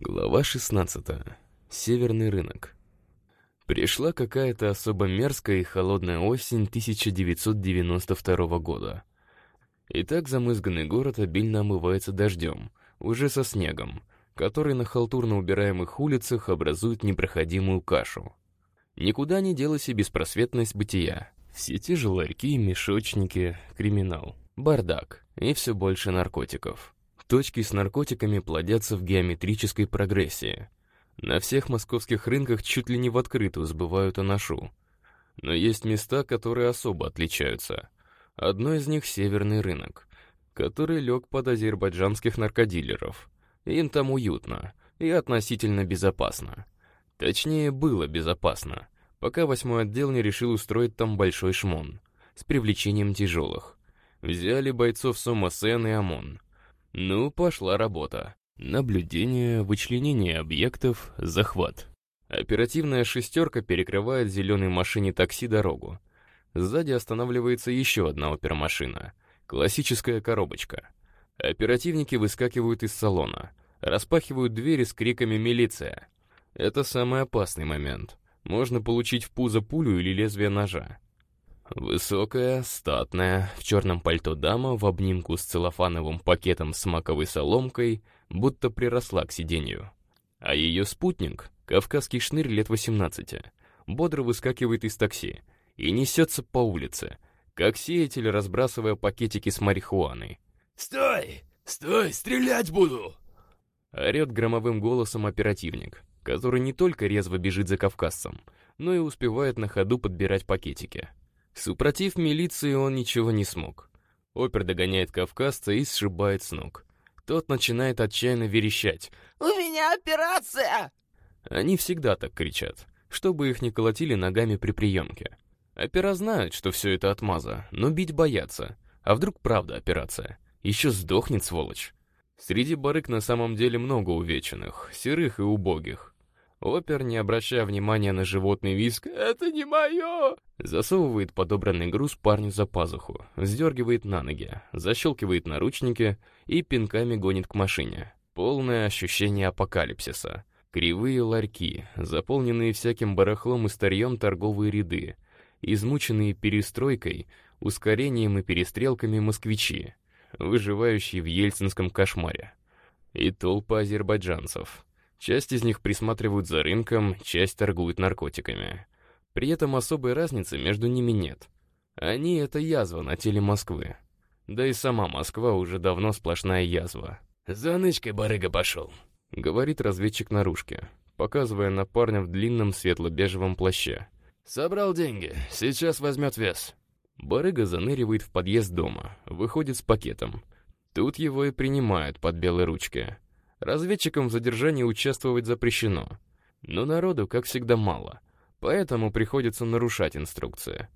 Глава 16. Северный рынок. Пришла какая-то особо мерзкая и холодная осень 1992 года. И так замызганный город обильно омывается дождем, уже со снегом, который на халтурно убираемых улицах образует непроходимую кашу. Никуда не делась и беспросветность бытия. Все те же ларьки, мешочники, криминал, бардак и все больше наркотиков. Точки с наркотиками плодятся в геометрической прогрессии. На всех московских рынках чуть ли не в открытую сбывают аношу. Но есть места, которые особо отличаются. Одно из них — северный рынок, который лег под азербайджанских наркодилеров. Им там уютно и относительно безопасно. Точнее, было безопасно, пока восьмой отдел не решил устроить там большой шмон с привлечением тяжелых. Взяли бойцов СОМАСН и ОМОН — ну, пошла работа. Наблюдение, вычленение объектов, захват. Оперативная шестерка перекрывает зеленой машине такси дорогу. Сзади останавливается еще одна опермашина. Классическая коробочка. Оперативники выскакивают из салона. Распахивают двери с криками «Милиция!». Это самый опасный момент. Можно получить в пузо пулю или лезвие ножа. Высокая, статная, в черном пальто дама в обнимку с целлофановым пакетом с маковой соломкой будто приросла к сиденью. А ее спутник, кавказский шнырь лет 18, бодро выскакивает из такси и несется по улице, как сеятель, разбрасывая пакетики с марихуаной. «Стой! Стой! Стрелять буду!» Орет громовым голосом оперативник, который не только резво бежит за кавказцем, но и успевает на ходу подбирать пакетики. Супротив милиции он ничего не смог. Опер догоняет кавказца и сшибает с ног. Тот начинает отчаянно верещать. «У меня операция!» Они всегда так кричат, чтобы их не колотили ногами при приемке. Опера знают, что все это отмаза, но бить боятся. А вдруг правда операция? Еще сдохнет, сволочь. Среди барык на самом деле много увеченных, серых и убогих. Опер, не обращая внимания на животный виск «Это не мое!» засовывает подобранный груз парню за пазуху, сдергивает на ноги, защелкивает наручники и пинками гонит к машине. Полное ощущение апокалипсиса. Кривые ларьки, заполненные всяким барахлом и старьем торговые ряды, измученные перестройкой, ускорением и перестрелками москвичи, выживающие в ельцинском кошмаре. И толпа азербайджанцев — Часть из них присматривают за рынком, часть торгуют наркотиками. При этом особой разницы между ними нет. Они — это язва на теле Москвы. Да и сама Москва уже давно сплошная язва. «За нычкой барыга пошел», — говорит разведчик наружки, показывая на парня в длинном светло-бежевом плаще. «Собрал деньги, сейчас возьмет вес». Барыга заныривает в подъезд дома, выходит с пакетом. Тут его и принимают под белой ручки. Разведчикам в задержании участвовать запрещено. Но народу, как всегда, мало, поэтому приходится нарушать инструкции.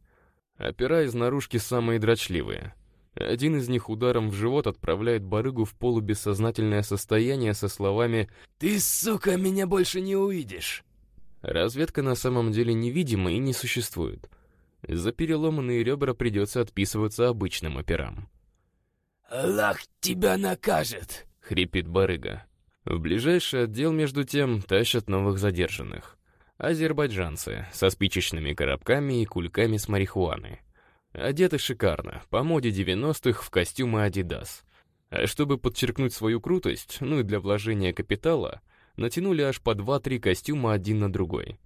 Опера из наружки самые дрочливые. Один из них ударом в живот отправляет барыгу в полубессознательное состояние со словами «Ты, сука, меня больше не увидишь!» Разведка на самом деле невидима и не существует. За переломанные ребра придется отписываться обычным операм. «Аллах тебя накажет!» — хрипит барыга. В ближайший отдел, между тем, тащат новых задержанных. Азербайджанцы со спичечными коробками и кульками с марихуаны. Одеты шикарно, по моде 90-х в костюмы Adidas. А чтобы подчеркнуть свою крутость, ну и для вложения капитала, натянули аж по 2-3 костюма один на другой.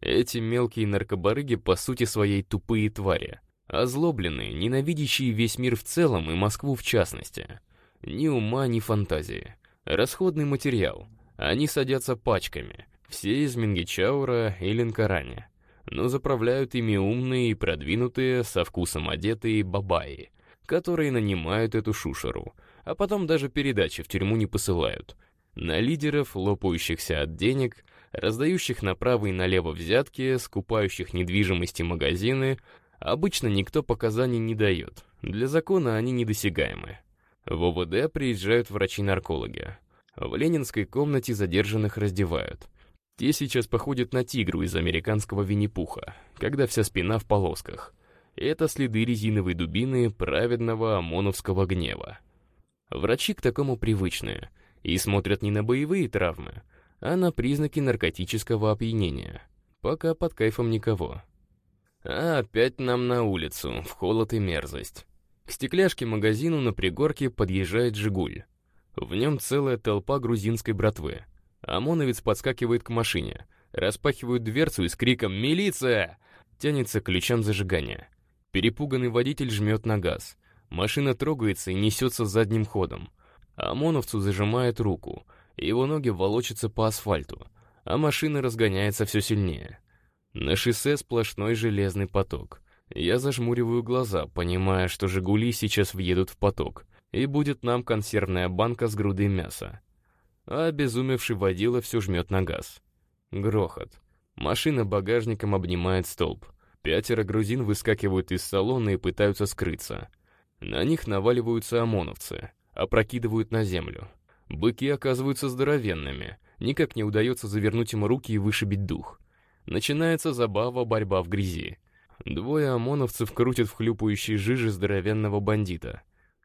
Эти мелкие наркобарыги по сути своей тупые твари. Озлобленные, ненавидящие весь мир в целом и Москву в частности. Ни ума, ни фантазии. Расходный материал. Они садятся пачками. Все из Мингичаура и Ленкарани. Но заправляют ими умные и продвинутые, со вкусом одетые бабаи, которые нанимают эту шушеру, а потом даже передачи в тюрьму не посылают. На лидеров, лопающихся от денег, раздающих направо и налево взятки, скупающих недвижимости магазины, обычно никто показаний не дает. Для закона они недосягаемы. В ОВД приезжают врачи-наркологи. В ленинской комнате задержанных раздевают. Те сейчас походят на тигру из американского Винни-Пуха, когда вся спина в полосках. Это следы резиновой дубины праведного ОМОНовского гнева. Врачи к такому привычные и смотрят не на боевые травмы, а на признаки наркотического опьянения. Пока под кайфом никого. А опять нам на улицу, в холод и мерзость. К стекляшке магазину на пригорке подъезжает «Жигуль». В нем целая толпа грузинской братвы. ОМОНовец подскакивает к машине, распахивает дверцу и с криком «Милиция!» тянется к ключам зажигания. Перепуганный водитель жмет на газ. Машина трогается и несется задним ходом. ОМОНовцу зажимает руку, его ноги волочатся по асфальту, а машина разгоняется все сильнее. На шоссе сплошной железный поток. Я зажмуриваю глаза, понимая, что «Жигули» сейчас въедут в поток, и будет нам консервная банка с грудой мяса. А обезумевший водила все жмет на газ. Грохот. Машина багажником обнимает столб. Пятеро грузин выскакивают из салона и пытаются скрыться. На них наваливаются ОМОНовцы, опрокидывают на землю. Быки оказываются здоровенными, никак не удается завернуть им руки и вышибить дух. Начинается забава борьба в грязи. Двое ОМОНовцев крутят в хлюпающей жиже здоровенного бандита.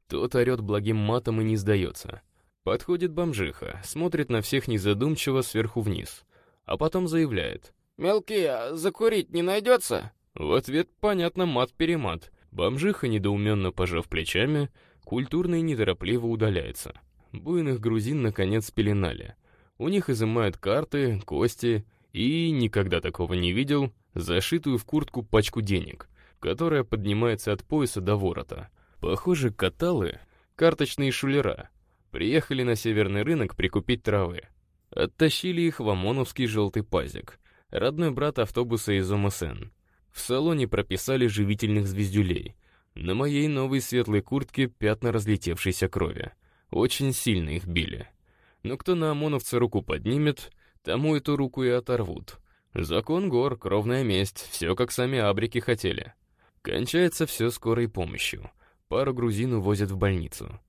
Тот орет благим матом и не сдается. Подходит бомжиха, смотрит на всех незадумчиво сверху вниз, а потом заявляет. «Мелкий, а закурить не найдется?» В ответ, понятно, мат-перемат. Бомжиха, недоуменно пожав плечами, культурно и неторопливо удаляется. Буйных грузин наконец спеленали. У них изымают карты, кости и, никогда такого не видел, зашитую в куртку пачку денег, которая поднимается от пояса до ворота. Похоже, каталы, карточные шулера, приехали на северный рынок прикупить травы. Оттащили их в ОМОНовский желтый пазик, родной брат автобуса из ОМСН. В салоне прописали живительных звездюлей. На моей новой светлой куртке пятна разлетевшейся крови. Очень сильно их били. Но кто на ОМОНовца руку поднимет, тому эту руку и оторвут. Закон гор, кровная месть, все как сами абрики хотели. Кончается все скорой помощью. Пару грузин увозят в больницу.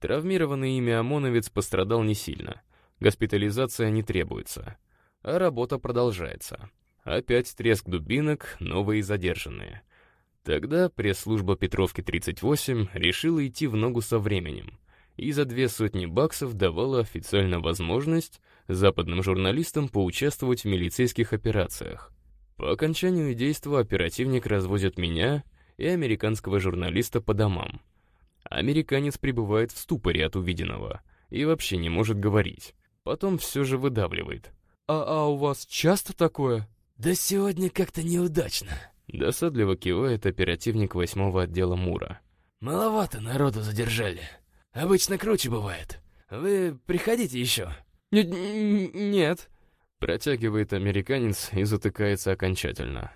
Травмированный ими ОМОНовец пострадал не сильно. Госпитализация не требуется. А работа продолжается. Опять треск дубинок, новые задержанные. Тогда пресс-служба Петровки 38 решила идти в ногу со временем и за две сотни баксов давала официально возможность западным журналистам поучаствовать в милицейских операциях. По окончанию действа оперативник развозит меня и американского журналиста по домам. Американец пребывает в ступоре от увиденного и вообще не может говорить. Потом все же выдавливает. «А, а у вас часто такое?» «Да сегодня как-то неудачно», — досадливо кивает оперативник восьмого отдела МУРа. «Маловато народу задержали. Обычно круче бывает. Вы приходите еще». «Нет». Протягивает американец и затыкается окончательно.